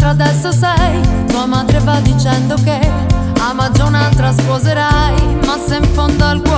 adesso sei. Tua madre va dicendo che A maggio un'altra sposerai Ma se in fondo al cuore